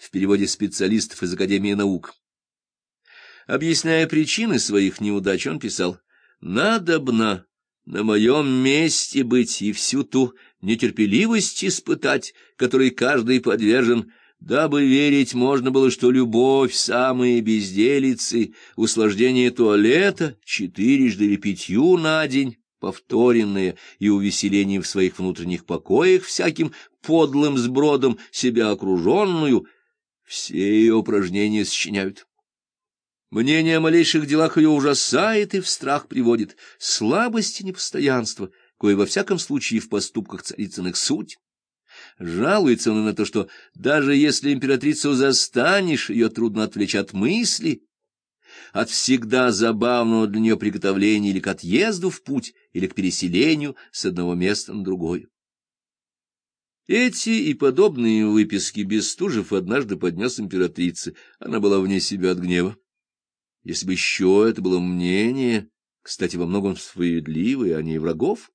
в переводе специалистов из Академии наук. Объясняя причины своих неудач, он писал «Надобно на моем месте быть и всю ту нетерпеливость испытать, которой каждый подвержен, дабы верить можно было, что любовь, самые безделицы, услаждение туалета, четырежды или пятью на день, повторенные и увеселение в своих внутренних покоях всяким подлым сбродом себя окруженную, все ее упражнения сочиняют. Мнение о малейших делах ее ужасает и в страх приводит, слабость и непостоянство, кое во всяком случае в поступках царицыных суть. Жалуется он на то, что даже если императрицу застанешь, ее трудно отвлечь от мысли, от всегда забавного для нее приготовления или к отъезду в путь, или к переселению с одного места на другое. Эти и подобные выписки Бестужев однажды поднес императрице. Она была вне себя от гнева. Если бы еще это было мнение, кстати, во многом справедливое, а не врагов,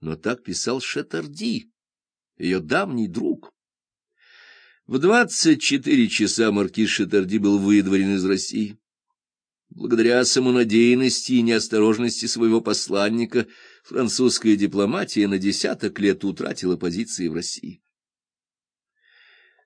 но так писал Шатарди, ее давний друг. В двадцать четыре часа маркиз Шатарди был выдворен из России. Благодаря самонадеянности и неосторожности своего посланника французская дипломатия на десяток лет утратила позиции в России.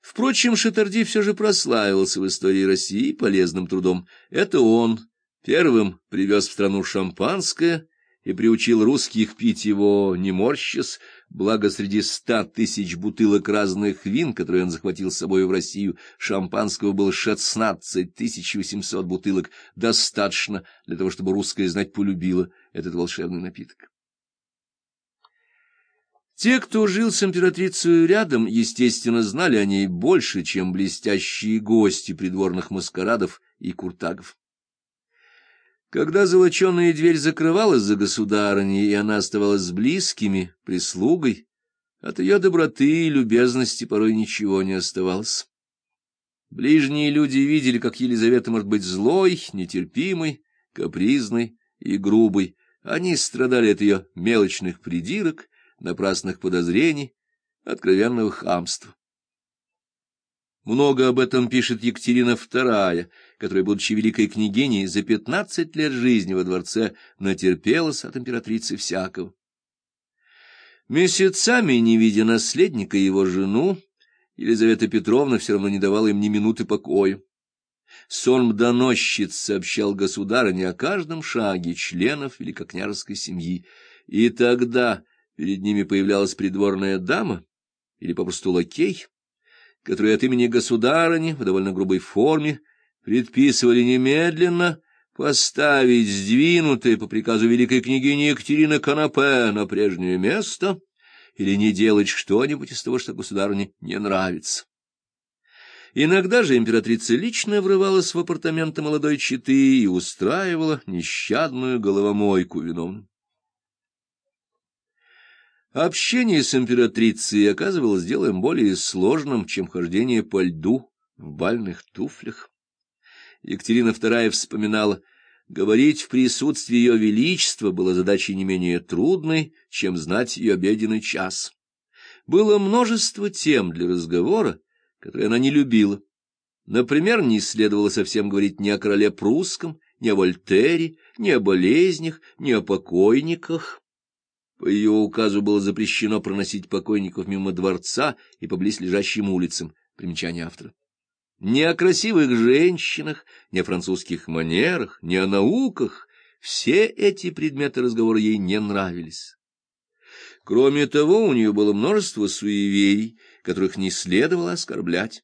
Впрочем, Шатарди все же прославился в истории России полезным трудом. Это он первым привез в страну шампанское и приучил русских пить его, не морщась, благо среди ста тысяч бутылок разных вин, которые он захватил с собой в Россию, шампанского было шестнадцать тысяч восемьсот бутылок, достаточно для того, чтобы русская знать полюбила этот волшебный напиток. Те, кто жил с императрицей рядом, естественно, знали о ней больше, чем блестящие гости придворных маскарадов и куртагов. Когда золоченая дверь закрывалась за государыней, и она оставалась с близкими, прислугой, от ее доброты и любезности порой ничего не оставалось. Ближние люди видели, как Елизавета может быть злой, нетерпимой, капризной и грубой. Они страдали от ее мелочных придирок, напрасных подозрений, откровенного хамства. Много об этом пишет Екатерина II, которая, будучи великой княгиней, за пятнадцать лет жизни во дворце натерпелась от императрицы всякого. Месяцами, не видя наследника его жену, Елизавета Петровна все равно не давала им ни минуты покоя. Сон-доносчиц сообщал государыне о каждом шаге членов великокняжеской семьи, и тогда Перед ними появлялась придворная дама или попросту лакей, которые от имени государыни в довольно грубой форме предписывали немедленно поставить сдвинутое по приказу великой княгини Екатерины канапе на прежнее место или не делать что-нибудь из того, что государыне не нравится. Иногда же императрица лично врывалась в апартаменты молодой четы и устраивала нещадную головомойку виновным. Общение с императрицей оказывалось делом более сложным, чем хождение по льду в бальных туфлях. Екатерина II вспоминала, говорить в присутствии ее величества было задачей не менее трудной, чем знать ее обеденный час. Было множество тем для разговора, которые она не любила. Например, не следовало совсем говорить ни о короле прусском, ни о Вольтере, ни о болезнях, ни о покойниках. По ее указу было запрещено проносить покойников мимо дворца и по близлежащим улицам. Примечание автора. Ни о красивых женщинах, ни о французских манерах, ни о науках. Все эти предметы разговора ей не нравились. Кроме того, у нее было множество суеверий, которых не следовало оскорблять.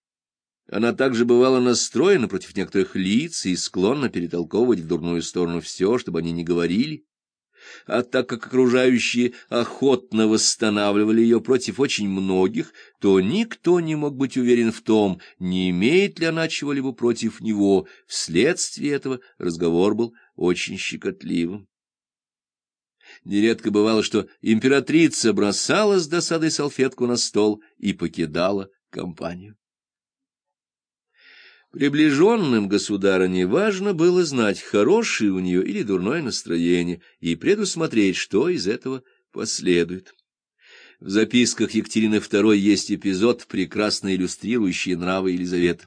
Она также бывала настроена против некоторых лиц и склонна перетолковывать в дурную сторону все, чтобы они не говорили а так как окружающие охотно восстанавливали ее против очень многих, то никто не мог быть уверен в том, не имеет ли она чего-либо против него. Вследствие этого разговор был очень щекотливым. Нередко бывало, что императрица бросала с досадой салфетку на стол и покидала компанию. Приближенным государыне важно было знать, хорошее у нее или дурное настроение, и предусмотреть, что из этого последует. В записках Екатерины II есть эпизод, прекрасно иллюстрирующий нравы Елизаветы.